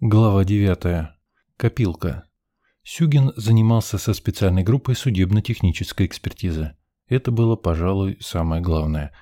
Глава 9. Копилка. Сюгин занимался со специальной группой судебно-технической экспертизы. Это было, пожалуй, самое главное.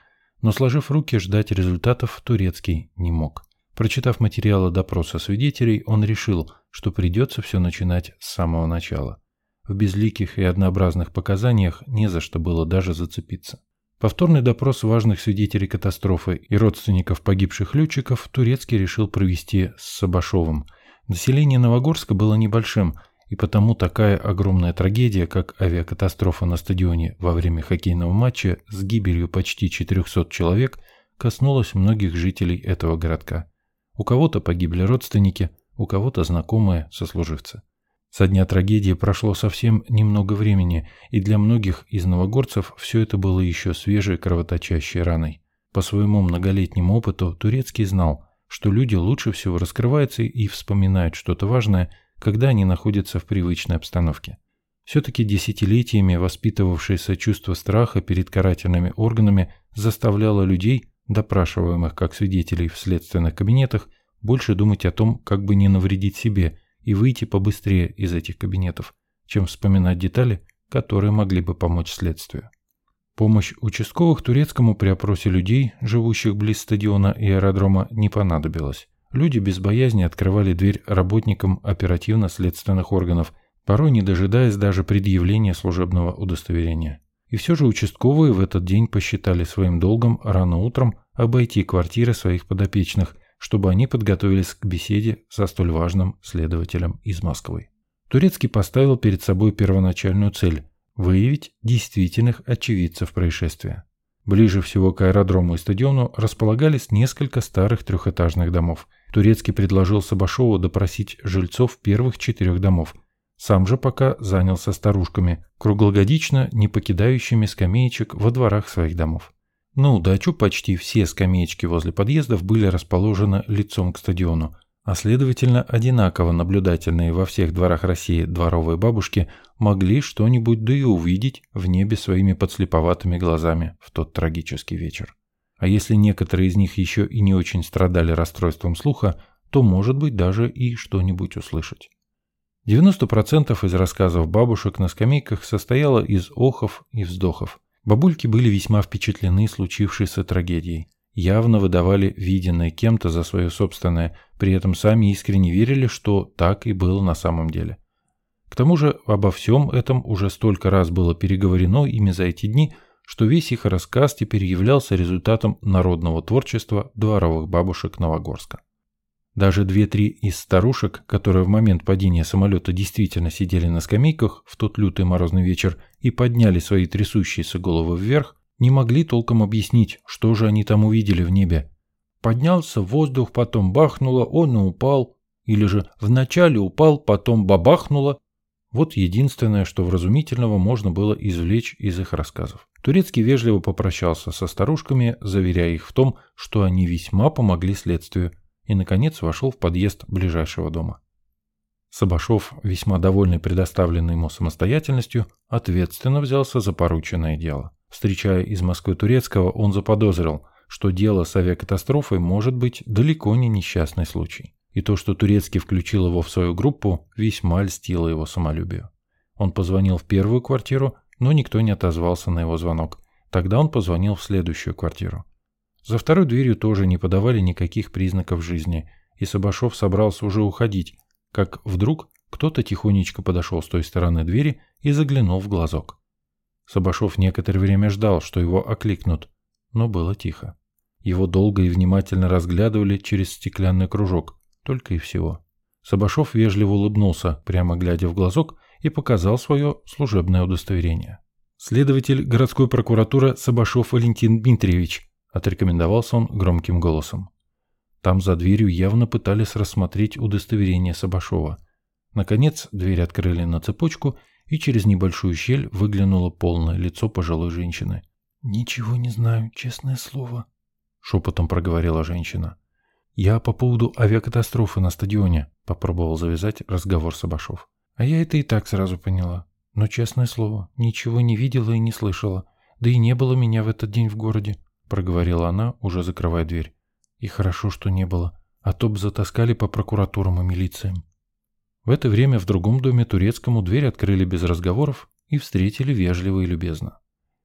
Но, сложив руки, ждать результатов Турецкий не мог. Прочитав материалы допроса свидетелей, он решил, что придется все начинать с самого начала. В безликих и однообразных показаниях не за что было даже зацепиться. Повторный допрос важных свидетелей катастрофы и родственников погибших летчиков Турецкий решил провести с Сабашовым. Население Новогорска было небольшим, и потому такая огромная трагедия, как авиакатастрофа на стадионе во время хоккейного матча с гибелью почти 400 человек, коснулась многих жителей этого городка. У кого-то погибли родственники, у кого-то знакомые, сослуживцы. Со дня трагедии прошло совсем немного времени, и для многих из новогорцев все это было еще свежей кровоточащей раной. По своему многолетнему опыту Турецкий знал, что люди лучше всего раскрываются и вспоминают что-то важное, когда они находятся в привычной обстановке. Все-таки десятилетиями воспитывавшееся чувство страха перед карательными органами заставляло людей, допрашиваемых как свидетелей в следственных кабинетах, больше думать о том, как бы не навредить себе – и выйти побыстрее из этих кабинетов, чем вспоминать детали, которые могли бы помочь следствию. Помощь участковых турецкому при опросе людей, живущих близ стадиона и аэродрома, не понадобилась. Люди без боязни открывали дверь работникам оперативно-следственных органов, порой не дожидаясь даже предъявления служебного удостоверения. И все же участковые в этот день посчитали своим долгом рано утром обойти квартиры своих подопечных чтобы они подготовились к беседе со столь важным следователем из Москвы. Турецкий поставил перед собой первоначальную цель – выявить действительных очевидцев происшествия. Ближе всего к аэродрому и стадиону располагались несколько старых трехэтажных домов. Турецкий предложил Сабашову допросить жильцов первых четырех домов. Сам же пока занялся старушками, круглогодично не покидающими скамеечек во дворах своих домов. На удачу почти все скамеечки возле подъездов были расположены лицом к стадиону, а следовательно одинаково наблюдательные во всех дворах России дворовые бабушки могли что-нибудь да и увидеть в небе своими подслеповатыми глазами в тот трагический вечер. А если некоторые из них еще и не очень страдали расстройством слуха, то, может быть, даже и что-нибудь услышать. 90% из рассказов бабушек на скамейках состояло из охов и вздохов – Бабульки были весьма впечатлены случившейся трагедией, явно выдавали виденное кем-то за свое собственное, при этом сами искренне верили, что так и было на самом деле. К тому же обо всем этом уже столько раз было переговорено ими за эти дни, что весь их рассказ теперь являлся результатом народного творчества дворовых бабушек Новогорска. Даже две-три из старушек, которые в момент падения самолета действительно сидели на скамейках в тот лютый морозный вечер и подняли свои трясущиеся головы вверх, не могли толком объяснить, что же они там увидели в небе. Поднялся воздух, потом бахнуло, он и упал. Или же вначале упал, потом бабахнуло. Вот единственное, что вразумительного можно было извлечь из их рассказов. Турецкий вежливо попрощался со старушками, заверяя их в том, что они весьма помогли следствию и, наконец, вошел в подъезд ближайшего дома. Сабашов, весьма довольный предоставленной ему самостоятельностью, ответственно взялся за порученное дело. Встречая из Москвы Турецкого, он заподозрил, что дело с авиакатастрофой может быть далеко не несчастный случай. И то, что Турецкий включил его в свою группу, весьма льстило его самолюбию. Он позвонил в первую квартиру, но никто не отозвался на его звонок. Тогда он позвонил в следующую квартиру. За второй дверью тоже не подавали никаких признаков жизни, и Сабашов собрался уже уходить, как вдруг кто-то тихонечко подошел с той стороны двери и заглянул в глазок. Сабашов некоторое время ждал, что его окликнут, но было тихо. Его долго и внимательно разглядывали через стеклянный кружок, только и всего. Сабашов вежливо улыбнулся, прямо глядя в глазок, и показал свое служебное удостоверение. Следователь городской прокуратуры Сабашов Валентин Дмитриевич отрекомендовался он громким голосом. Там за дверью явно пытались рассмотреть удостоверение Сабашова. Наконец дверь открыли на цепочку, и через небольшую щель выглянуло полное лицо пожилой женщины. «Ничего не знаю, честное слово», — шепотом проговорила женщина. «Я по поводу авиакатастрофы на стадионе», — попробовал завязать разговор Сабашов. «А я это и так сразу поняла. Но, честное слово, ничего не видела и не слышала. Да и не было меня в этот день в городе. — проговорила она, уже закрывая дверь. «И хорошо, что не было. а то б затаскали по прокуратурам и милициям. В это время в другом доме турецкому дверь открыли без разговоров и встретили вежливо и любезно.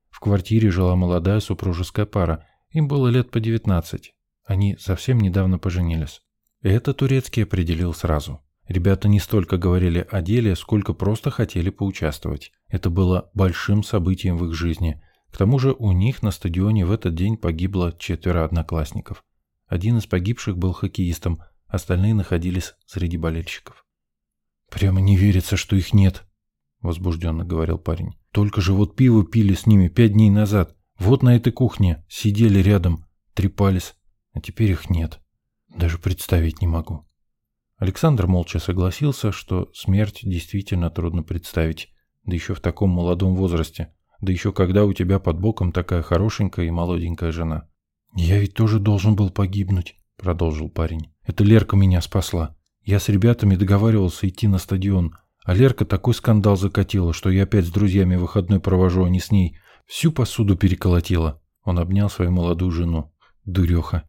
В квартире жила молодая супружеская пара, им было лет по 19. Они совсем недавно поженились. Это турецкий определил сразу. Ребята не столько говорили о деле, сколько просто хотели поучаствовать. Это было большим событием в их жизни. К тому же у них на стадионе в этот день погибло четверо одноклассников. Один из погибших был хоккеистом, остальные находились среди болельщиков. «Прямо не верится, что их нет», — возбужденно говорил парень. «Только же вот пиво пили с ними пять дней назад. Вот на этой кухне сидели рядом, трепались, а теперь их нет. Даже представить не могу». Александр молча согласился, что смерть действительно трудно представить, да еще в таком молодом возрасте, да еще когда у тебя под боком такая хорошенькая и молоденькая жена. «Я ведь тоже должен был погибнуть», — продолжил парень. «Это Лерка меня спасла. Я с ребятами договаривался идти на стадион, а Лерка такой скандал закатила, что я опять с друзьями выходной провожу, а не с ней. Всю посуду переколотила». Он обнял свою молодую жену. «Дуреха».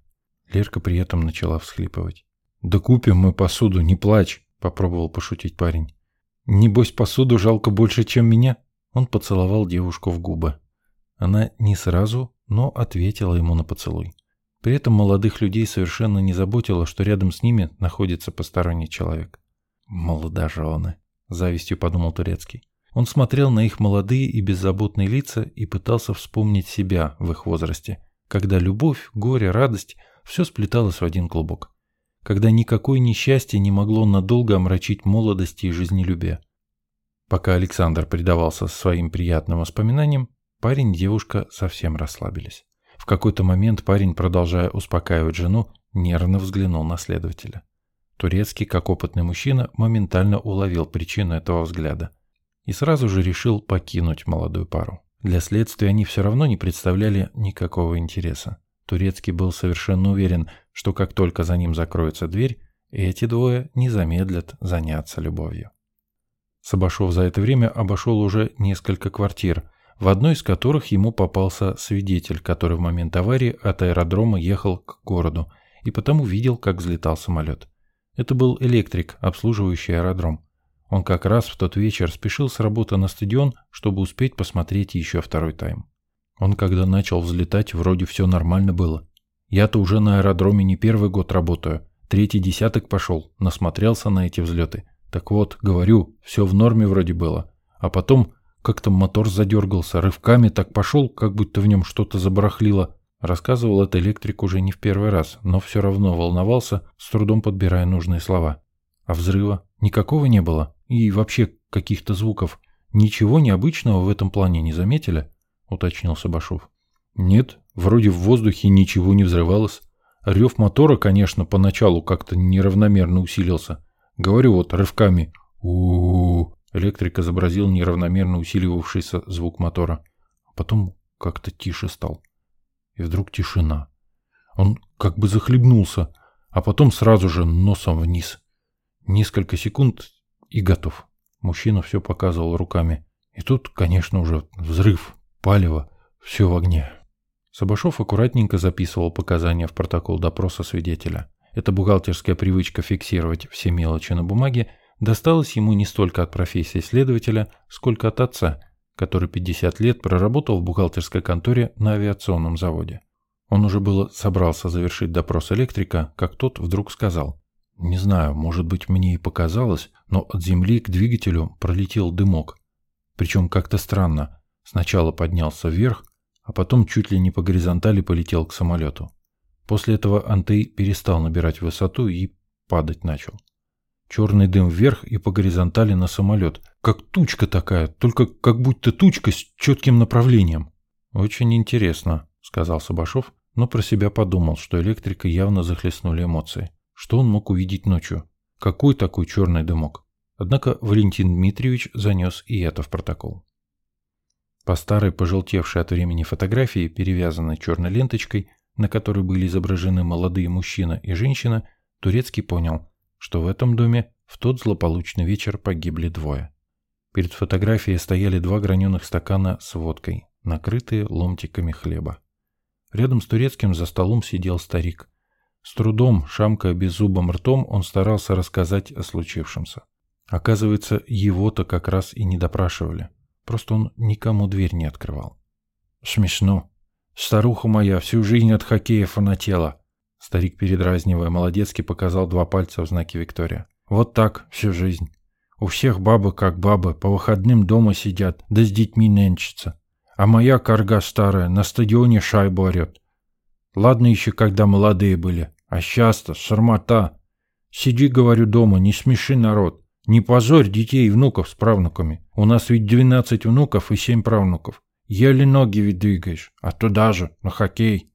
Лерка при этом начала всхлипывать. «Да купим мы посуду, не плачь», — попробовал пошутить парень. «Небось, посуду жалко больше, чем меня?» Он поцеловал девушку в губы. Она не сразу, но ответила ему на поцелуй. При этом молодых людей совершенно не заботило, что рядом с ними находится посторонний человек. «Молодожены», — завистью подумал Турецкий. Он смотрел на их молодые и беззаботные лица и пытался вспомнить себя в их возрасте, когда любовь, горе, радость — все сплеталось в один клубок. Когда никакое несчастье не могло надолго омрачить молодости и жизнелюбие. Пока Александр предавался своим приятным воспоминаниям, Парень и девушка совсем расслабились. В какой-то момент парень, продолжая успокаивать жену, нервно взглянул на следователя. Турецкий, как опытный мужчина, моментально уловил причину этого взгляда и сразу же решил покинуть молодую пару. Для следствия они все равно не представляли никакого интереса. Турецкий был совершенно уверен, что как только за ним закроется дверь, эти двое не замедлят заняться любовью. Сабашов за это время обошел уже несколько квартир, в одной из которых ему попался свидетель, который в момент аварии от аэродрома ехал к городу и потому видел, как взлетал самолет. Это был электрик, обслуживающий аэродром. Он как раз в тот вечер спешил с работы на стадион, чтобы успеть посмотреть еще второй тайм. Он когда начал взлетать, вроде все нормально было. Я-то уже на аэродроме не первый год работаю. Третий десяток пошел, насмотрелся на эти взлеты. Так вот, говорю, все в норме вроде было. А потом как-то мотор задергался, рывками так пошел, как будто в нем что-то забарахлило. Рассказывал это электрик уже не в первый раз, но все равно волновался, с трудом подбирая нужные слова. А взрыва? Никакого не было? И вообще каких-то звуков? Ничего необычного в этом плане не заметили? Уточнил Сабашов. Нет, вроде в воздухе ничего не взрывалось. Рев мотора, конечно, поначалу как-то неравномерно усилился. Говорю вот рывками. у, Электрик изобразил неравномерно усиливавшийся звук мотора. Потом как-то тише стал. И вдруг тишина. Он как бы захлебнулся, а потом сразу же носом вниз. Несколько секунд и готов. Мужчина все показывал руками. И тут, конечно, уже взрыв, палево, все в огне. Сабашов аккуратненько записывал показания в протокол допроса свидетеля. Это бухгалтерская привычка фиксировать все мелочи на бумаге досталось ему не столько от профессии следователя, сколько от отца, который 50 лет проработал в бухгалтерской конторе на авиационном заводе. Он уже было собрался завершить допрос электрика, как тот вдруг сказал. «Не знаю, может быть, мне и показалось, но от земли к двигателю пролетел дымок. Причем как-то странно. Сначала поднялся вверх, а потом чуть ли не по горизонтали полетел к самолету. После этого Антей перестал набирать высоту и падать начал. Черный дым вверх и по горизонтали на самолет. Как тучка такая, только как будто тучка с четким направлением. «Очень интересно», — сказал Сабашов, но про себя подумал, что электрика явно захлестнули эмоции. Что он мог увидеть ночью? Какой такой черный дымок? Однако Валентин Дмитриевич занес и это в протокол. По старой пожелтевшей от времени фотографии, перевязанной черной ленточкой, на которой были изображены молодые мужчина и женщина, Турецкий понял, что в этом доме в тот злополучный вечер погибли двое. Перед фотографией стояли два граненых стакана с водкой, накрытые ломтиками хлеба. Рядом с турецким за столом сидел старик. С трудом, шамкая беззубым ртом, он старался рассказать о случившемся. Оказывается, его-то как раз и не допрашивали. Просто он никому дверь не открывал. «Смешно. Старуха моя всю жизнь от хоккея фанатела». Старик, передразнивая, молодецки показал два пальца в знаке Виктория. «Вот так всю жизнь. У всех бабы как бабы, по выходным дома сидят, да с детьми нянчатся. А моя карга старая на стадионе шайбу орет. Ладно еще, когда молодые были, а сейчас-то шармота. Сиди, говорю, дома, не смеши народ. Не позорь детей и внуков с правнуками. У нас ведь двенадцать внуков и семь правнуков. Еле ноги ведь двигаешь, а туда же, на хоккей.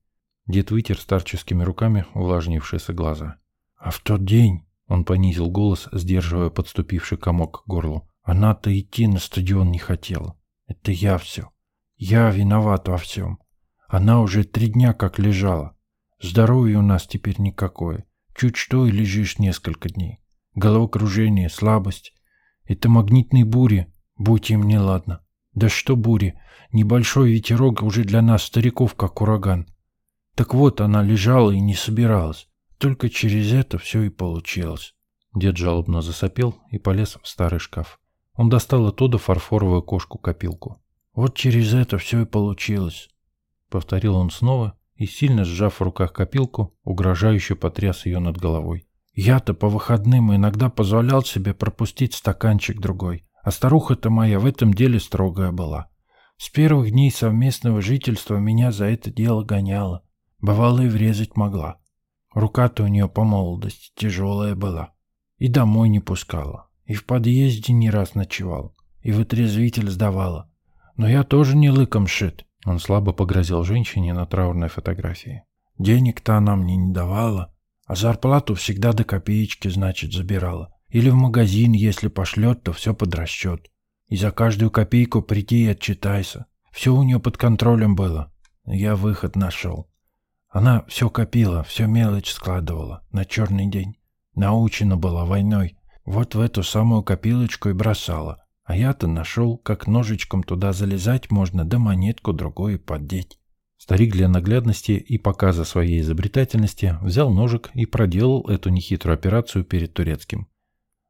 Дед вытер старческими руками увлажнившиеся глаза. А в тот день, он понизил голос, сдерживая подступивший комок к горлу, она-то идти на стадион не хотела. Это я все. Я виноват во всем. Она уже три дня как лежала. Здоровья у нас теперь никакое. Чуть что и лежишь несколько дней. Головокружение, слабость. Это магнитные бури, будь им неладно. Да что бури, небольшой ветерок уже для нас, стариков, как ураган. Так вот, она лежала и не собиралась. Только через это все и получилось. Дед жалобно засопел и полез в старый шкаф. Он достал оттуда фарфоровую кошку-копилку. Вот через это все и получилось. Повторил он снова и, сильно сжав в руках копилку, угрожающе потряс ее над головой. «Я-то по выходным иногда позволял себе пропустить стаканчик другой, а старуха-то моя в этом деле строгая была. С первых дней совместного жительства меня за это дело гоняла. Бывало и врезать могла. Рука-то у нее по молодости тяжелая была. И домой не пускала, и в подъезде не раз ночевал, и в отрезвитель сдавала. Но я тоже не лыком шит. Он слабо погрозил женщине на траурной фотографии. Денег-то она мне не давала, а зарплату всегда до копеечки, значит, забирала. Или в магазин, если пошлет, то все под расчет. И за каждую копейку приди и отчитайся. Все у нее под контролем было. Я выход нашел. Она все копила, все мелочь складывала на черный день. Научена была войной. Вот в эту самую копилочку и бросала. А я-то нашел, как ножичком туда залезать можно, да монетку другую поддеть. Старик для наглядности и показа своей изобретательности взял ножик и проделал эту нехитрую операцию перед турецким.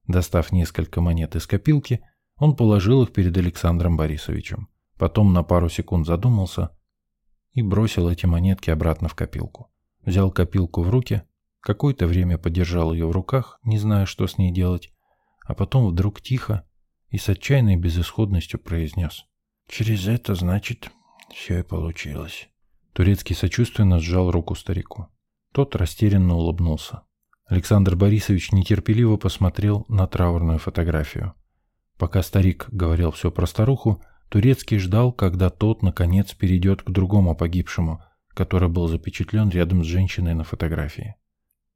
Достав несколько монет из копилки, он положил их перед Александром Борисовичем. Потом на пару секунд задумался и бросил эти монетки обратно в копилку. Взял копилку в руки, какое-то время подержал ее в руках, не зная, что с ней делать, а потом вдруг тихо, и с отчаянной безысходностью произнес. «Через это, значит, все и получилось». Турецкий сочувственно сжал руку старику. Тот растерянно улыбнулся. Александр Борисович нетерпеливо посмотрел на траурную фотографию. Пока старик говорил все про старуху, Турецкий ждал, когда тот, наконец, перейдет к другому погибшему, который был запечатлен рядом с женщиной на фотографии.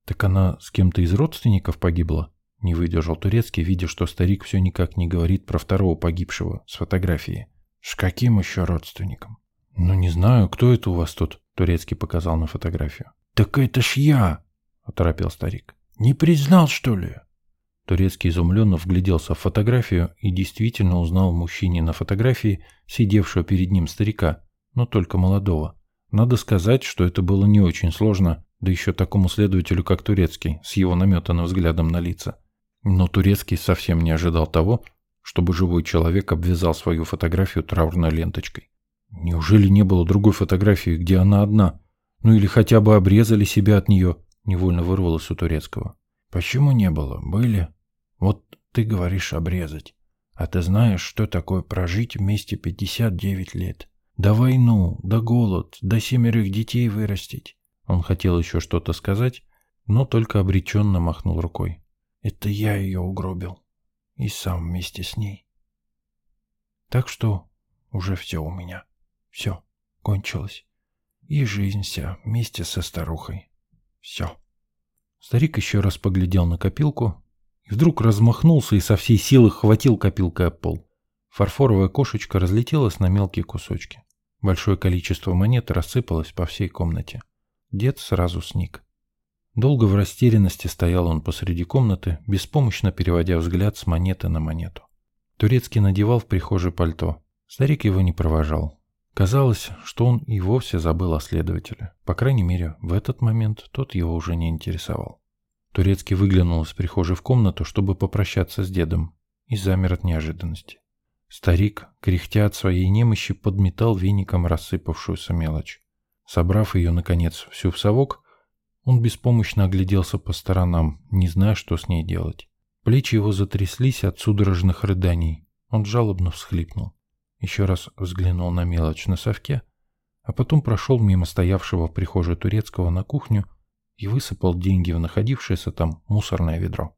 «Так она с кем-то из родственников погибла?» Не выдержал Турецкий, видя, что старик все никак не говорит про второго погибшего с фотографии. «С каким еще родственником?» «Ну, не знаю, кто это у вас тут?» Турецкий показал на фотографию. «Так это ж я!» — оторопел старик. «Не признал, что ли?» Турецкий изумленно вгляделся в фотографию и действительно узнал мужчине на фотографии, сидевшего перед ним старика, но только молодого. Надо сказать, что это было не очень сложно, да еще такому следователю, как Турецкий, с его наметанным взглядом на лица. Но Турецкий совсем не ожидал того, чтобы живой человек обвязал свою фотографию траурной ленточкой. Неужели не было другой фотографии, где она одна? Ну или хотя бы обрезали себя от нее? Невольно вырвалось у Турецкого. Почему не было? Были. Вот ты говоришь обрезать. А ты знаешь, что такое прожить вместе 59 лет? Да войну, да голод, да семерых детей вырастить. Он хотел еще что-то сказать, но только обреченно махнул рукой. Это я ее угробил. И сам вместе с ней. Так что уже все у меня. Все, кончилось. И жизнь вся вместе со старухой. Все. Старик еще раз поглядел на копилку и вдруг размахнулся и со всей силы хватил копилкой об пол. Фарфоровая кошечка разлетелась на мелкие кусочки. Большое количество монет рассыпалось по всей комнате. Дед сразу сник. Долго в растерянности стоял он посреди комнаты, беспомощно переводя взгляд с монеты на монету. Турецкий надевал в прихожей пальто. Старик его не провожал. Казалось, что он и вовсе забыл о следователе. По крайней мере, в этот момент тот его уже не интересовал. Турецкий выглянул из прихожей в комнату, чтобы попрощаться с дедом, и замер от неожиданности. Старик, кряхтя от своей немощи, подметал веником рассыпавшуюся мелочь. Собрав ее, наконец, всю в совок, он беспомощно огляделся по сторонам, не зная, что с ней делать. Плечи его затряслись от судорожных рыданий. Он жалобно всхлипнул. Еще раз взглянул на мелочь на совке, а потом прошел мимо стоявшего в прихожей турецкого на кухню и высыпал деньги в находившееся там мусорное ведро.